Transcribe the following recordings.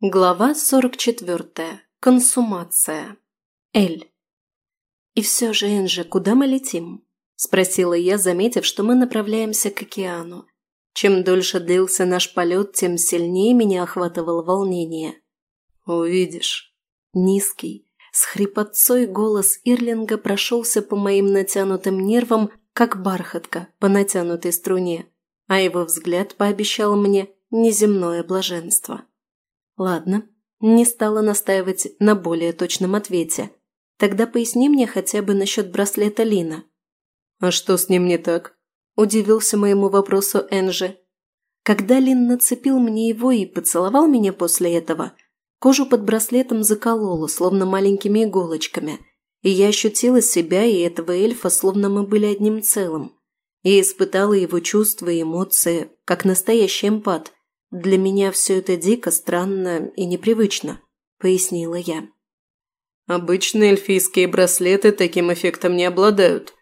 Глава 44. Консумация. Эль. «И все же, Энджи, куда мы летим?» – спросила я, заметив, что мы направляемся к океану. Чем дольше длился наш полет, тем сильнее меня охватывало волнение. «Увидишь». Низкий, с хрипотцой голос Ирлинга прошелся по моим натянутым нервам, как бархатка по натянутой струне, а его взгляд пообещал мне неземное блаженство. Ладно, не стала настаивать на более точном ответе. Тогда поясни мне хотя бы насчет браслета Лина. А что с ним не так? Удивился моему вопросу Энжи. Когда Лин нацепил мне его и поцеловал меня после этого, кожу под браслетом закололо, словно маленькими иголочками, и я ощутила себя и этого эльфа, словно мы были одним целым. Я испытала его чувства и эмоции, как настоящий эмпат – для меня все это дико, странно и непривычно, пояснила я. Обычные эльфийские браслеты таким эффектом не обладают.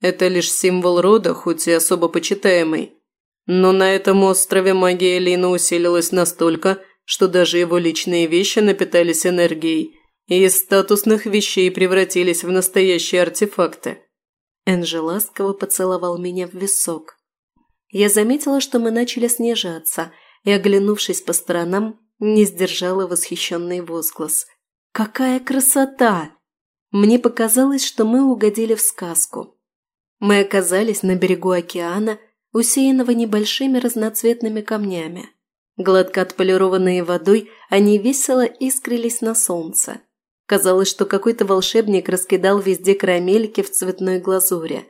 Это лишь символ рода, хоть и особо почитаемый. Но на этом острове магия Лина усилилась настолько, что даже его личные вещи напитались энергией, и из статусных вещей превратились в настоящие артефакты. Энджи ласково поцеловал меня в висок. Я заметила, что мы начали снижаться – и, оглянувшись по сторонам, не сдержала восхищенный возглас. «Какая красота!» Мне показалось, что мы угодили в сказку. Мы оказались на берегу океана, усеянного небольшими разноцветными камнями. Гладко отполированные водой, они весело искрились на солнце. Казалось, что какой-то волшебник раскидал везде карамельки в цветной глазури.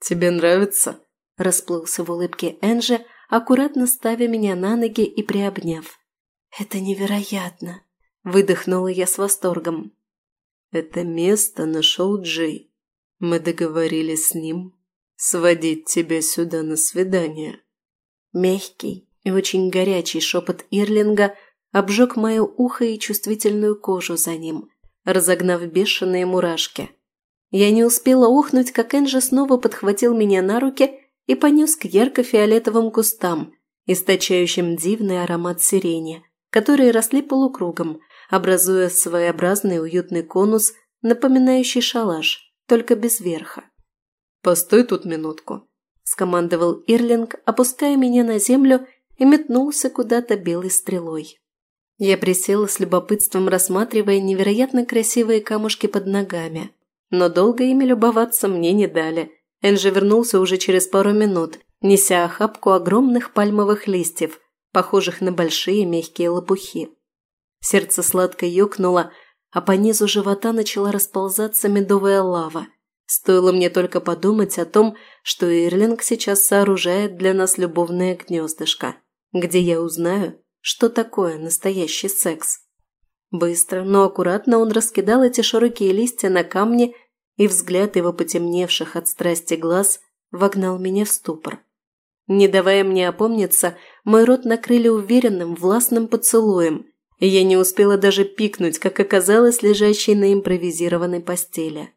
«Тебе нравится?» – расплылся в улыбке Энжи аккуратно ставя меня на ноги и приобняв. «Это невероятно!» – выдохнула я с восторгом. «Это место нашел Джей. Мы договорились с ним сводить тебя сюда на свидание». Мягкий и очень горячий шепот Ирлинга обжег мое ухо и чувствительную кожу за ним, разогнав бешеные мурашки. Я не успела ухнуть, как Энджи снова подхватил меня на руки – и понес к ярко-фиолетовым кустам, источающим дивный аромат сирени, которые росли полукругом, образуя своеобразный уютный конус, напоминающий шалаш, только без верха. «Постой тут минутку», – скомандовал Ирлинг, опуская меня на землю и метнулся куда-то белой стрелой. Я присела с любопытством, рассматривая невероятно красивые камушки под ногами, но долго ими любоваться мне не дали – Энджи вернулся уже через пару минут, неся охапку огромных пальмовых листьев, похожих на большие мягкие лопухи. Сердце сладко ёкнуло, а по низу живота начала расползаться медовая лава. Стоило мне только подумать о том, что Ирлинг сейчас сооружает для нас любовное гнездышко, где я узнаю, что такое настоящий секс. Быстро, но аккуратно он раскидал эти широкие листья на камне и взгляд его потемневших от страсти глаз вогнал меня в ступор. Не давая мне опомниться, мой рот накрыли уверенным, властным поцелуем, и я не успела даже пикнуть, как оказалось лежащей на импровизированной постели.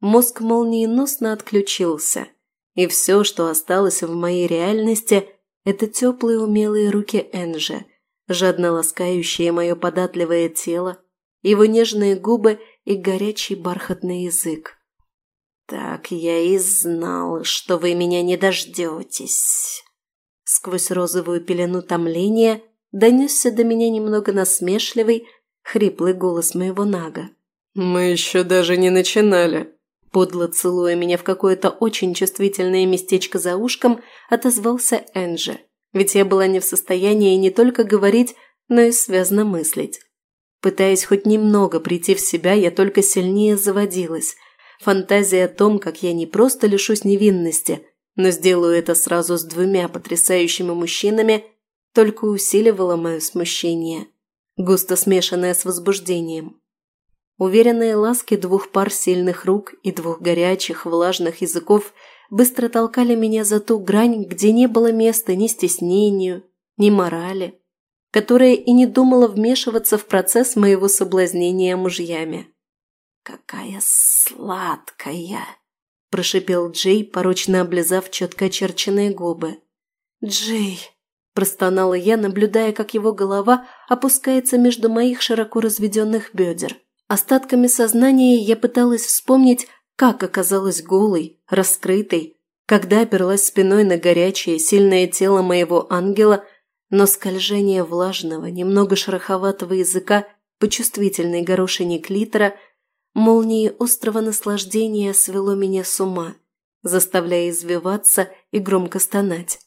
Мозг молниеносно отключился, и все, что осталось в моей реальности, это теплые умелые руки Энжи, жадно ласкающие мое податливое тело, его нежные губы – и горячий бархатный язык. «Так я и знал, что вы меня не дождетесь!» Сквозь розовую пелену томления донесся до меня немного насмешливый, хриплый голос моего Нага. «Мы еще даже не начинали!» Подло целуя меня в какое-то очень чувствительное местечко за ушком, отозвался Энджи, ведь я была не в состоянии не только говорить, но и связно мыслить пытаясь хоть немного прийти в себя, я только сильнее заводилась. Фантазия о том, как я не просто лишусь невинности, но сделаю это сразу с двумя потрясающими мужчинами, только усиливала мое смущение, густо смешанное с возбуждением. Уверенные ласки двух пар сильных рук и двух горячих, влажных языков быстро толкали меня за ту грань, где не было места ни стеснению, ни морали которая и не думала вмешиваться в процесс моего соблазнения мужьями. «Какая сладкая!» – прошипел Джей, порочно облизав четко очерченные губы. «Джей!» – простонала я, наблюдая, как его голова опускается между моих широко разведенных бедер. Остатками сознания я пыталась вспомнить, как оказалась голой, раскрытой, когда оперлась спиной на горячее, сильное тело моего ангела – но скольжение влажного, немного шероховатого языка по чувствительной горошине клитора, молнией острого наслаждения свело меня с ума, заставляя извиваться и громко стонать.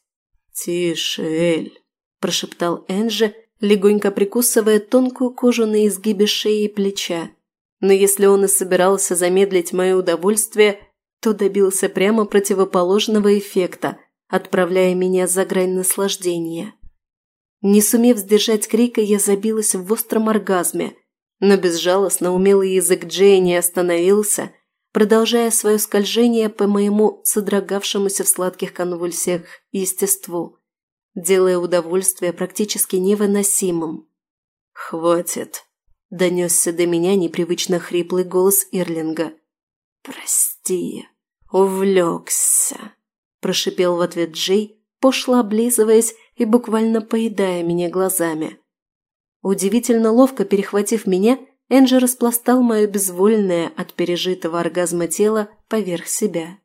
«Тише, Эль», – прошептал Энджи, легонько прикусывая тонкую кожу на изгибе шеи и плеча. Но если он и собирался замедлить мое удовольствие, то добился прямо противоположного эффекта, отправляя меня за грань наслаждения. не сумев сдержать крика, я забилась в остром оргазме. Но безжалостно умелый язык Джей не остановился, продолжая свое скольжение по моему содрогавшемуся в сладких конвульсиях естеству, делая удовольствие практически невыносимым. «Хватит!» – донесся до меня непривычно хриплый голос Ирлинга. «Прости, увлекся!» – прошипел в ответ Джей – пошла, облизываясь и буквально поедая меня глазами. Удивительно ловко перехватив меня, Энджи распластал мое безвольное от пережитого оргазма тело поверх себя.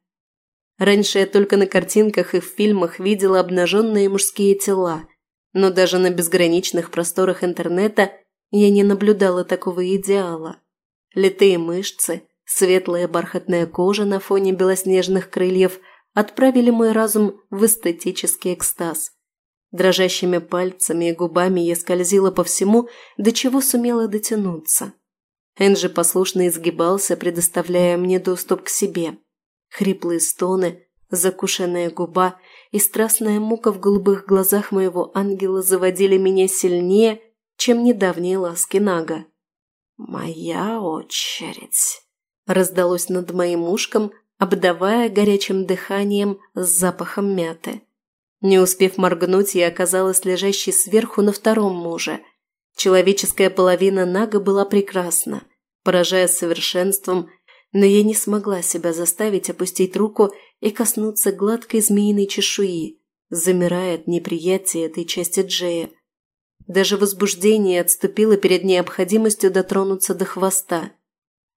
Раньше я только на картинках и в фильмах видела обнаженные мужские тела, но даже на безграничных просторах интернета я не наблюдала такого идеала. Литые мышцы, светлая бархатная кожа на фоне белоснежных крыльев – отправили мой разум в эстетический экстаз. Дрожащими пальцами и губами я скользила по всему, до чего сумела дотянуться. Энджи послушно изгибался, предоставляя мне доступ к себе. Хриплые стоны, закушенная губа и страстная мука в голубых глазах моего ангела заводили меня сильнее, чем недавние ласки Нага. «Моя очередь», – раздалось над моим ушком – обдавая горячим дыханием с запахом мяты. Не успев моргнуть, я оказалась лежащей сверху на втором муже. Человеческая половина Нага была прекрасна, поражая совершенством, но я не смогла себя заставить опустить руку и коснуться гладкой змеиной чешуи, замирая от неприятия этой части Джея. Даже возбуждение отступило перед необходимостью дотронуться до хвоста –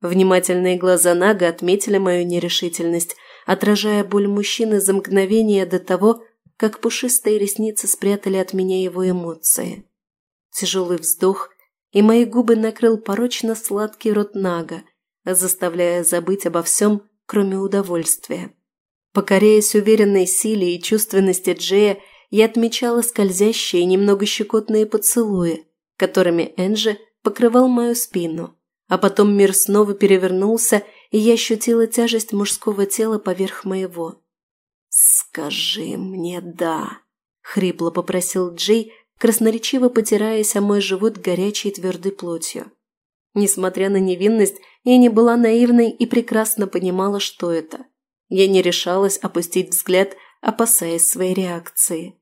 Внимательные глаза Нага отметили мою нерешительность, отражая боль мужчины за мгновение до того, как пушистые ресницы спрятали от меня его эмоции. Тяжелый вздох, и мои губы накрыл порочно сладкий рот Нага, заставляя забыть обо всем, кроме удовольствия. Покоряясь уверенной силе и чувственности Джея, я отмечала скользящие, немного щекотные поцелуи, которыми Энжи покрывал мою спину – а потом мир снова перевернулся, и я ощутила тяжесть мужского тела поверх моего. «Скажи мне «да», – хрипло попросил Джей, красноречиво потираясь о мой живот горячей твердой плотью. Несмотря на невинность, я не была наивной и прекрасно понимала, что это. Я не решалась опустить взгляд, опасаясь своей реакции.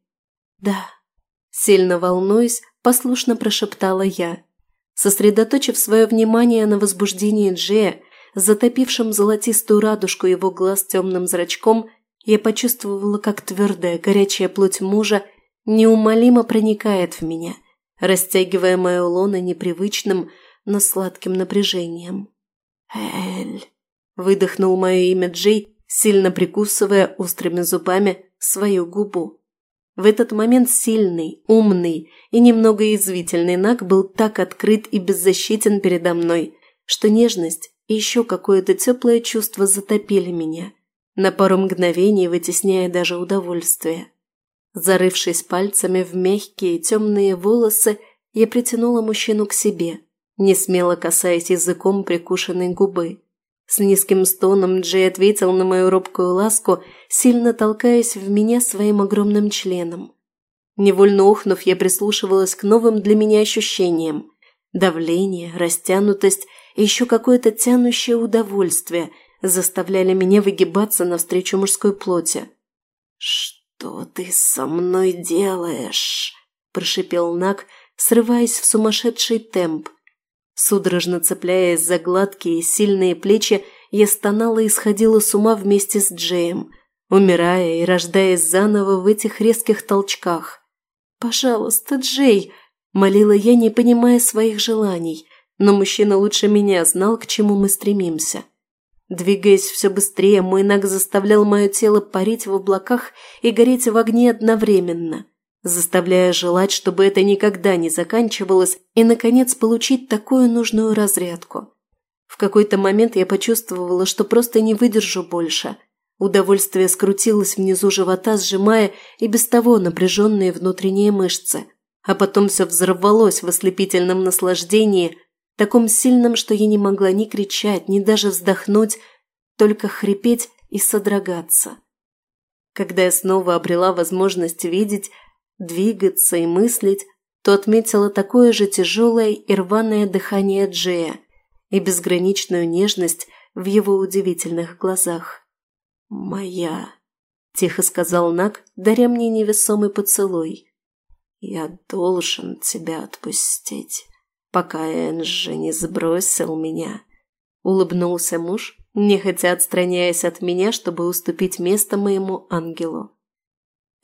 «Да», – сильно волнуясь, послушно прошептала я. сосредоточив свое внимание на возбуждении Джея, затопившем золотистую радужку его глаз темным зрачком, я почувствовала, как твердая, горячая плоть мужа неумолимо проникает в меня, растягивая мое лоно непривычным, но сладким напряжением. «Эль!» – выдохнул мое имя Джей, сильно прикусывая острыми зубами свою губу. В этот момент сильный, умный и немного язвительный Наг был так открыт и беззащитен передо мной, что нежность и еще какое-то теплое чувство затопили меня – на пару мгновений вытесняя даже удовольствие. Зарывшись пальцами в мягкие темные волосы, я притянула мужчину к себе, не С низким стоном Джей ответил на мою робкую ласку, сильно толкаясь в меня своим огромным членом. Невольно ухнув, я прислушивалась к новым для меня ощущениям. Давление, растянутость и еще какое-то тянущее удовольствие заставляли меня выгибаться навстречу мужской плоти. «Что ты со мной делаешь?» – прошипел Нак, срываясь в сумасшедший темп. Судорожно цепляясь за гладкие, сильные плечи, я стонала и сходила с ума вместе с Джеем, умирая и рождаясь заново в этих резких толчках. «Пожалуйста, Джей!» – молила я, не понимая своих желаний, но мужчина лучше меня знал, к чему мы стремимся. Двигаясь все быстрее, мой наг заставлял мое тело парить в облаках и гореть в огне одновременно – заставляя желать, чтобы это никогда не заканчивалось, и, наконец, получить такую нужную разрядку. В какой-то момент я почувствовала, что просто не выдержу больше. Удовольствие скрутилось внизу живота, сжимая и без того напряженные внутренние мышцы. А потом все взорвалось в ослепительном наслаждении, таком сильном, что я не могла ни кричать, ни даже вздохнуть, только хрипеть и содрогаться. Когда я снова обрела возможность видеть, двигаться и мыслить, то отметила такое же тяжелое и рваное дыхание Джея и безграничную нежность в его удивительных глазах. «Моя», – тихо сказал Нак, даря мне невесомый поцелуй. «Я должен тебя отпустить, пока Энджи не сбросил меня», – улыбнулся муж, нехотя отстраняясь от меня, чтобы уступить место моему ангелу.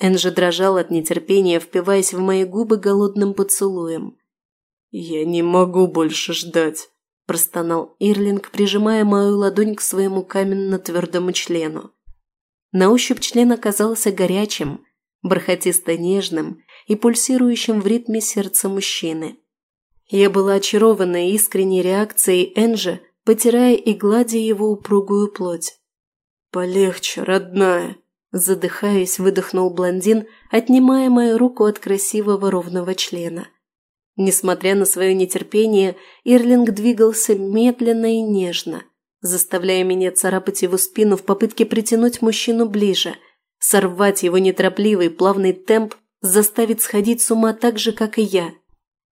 Энджи дрожал от нетерпения, впиваясь в мои губы голодным поцелуем. «Я не могу больше ждать», – простонал Ирлинг, прижимая мою ладонь к своему каменно-твердому члену. На ощупь член оказался горячим, бархатисто-нежным и пульсирующим в ритме сердца мужчины. Я была очарована искренней реакцией Энджи, потирая и гладя его упругую плоть. «Полегче, родная», Задыхаясь, выдохнул блондин, отнимая мою руку от красивого ровного члена. Несмотря на свое нетерпение, Ирлинг двигался медленно и нежно, заставляя меня царапать его спину в попытке притянуть мужчину ближе, сорвать его неторопливый плавный темп, заставить сходить с ума так же, как и я.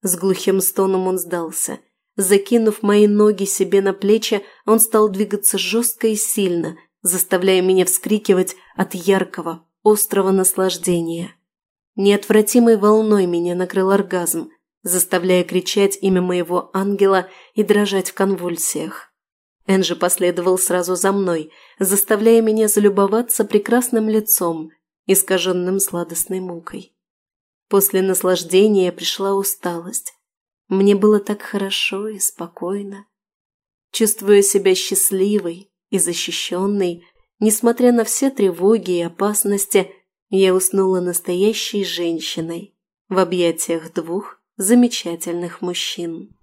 С глухим стоном он сдался. Закинув мои ноги себе на плечи, он стал двигаться жестко и сильно – заставляя меня вскрикивать от яркого, острого наслаждения. Неотвратимой волной меня накрыл оргазм, заставляя кричать имя моего ангела и дрожать в конвульсиях. Энджи последовал сразу за мной, заставляя меня залюбоваться прекрасным лицом, искаженным сладостной мукой. После наслаждения пришла усталость. Мне было так хорошо и спокойно. Чувствуя себя счастливой, и защищенной. Несмотря на все тревоги и опасности, я уснула настоящей женщиной в объятиях двух замечательных мужчин.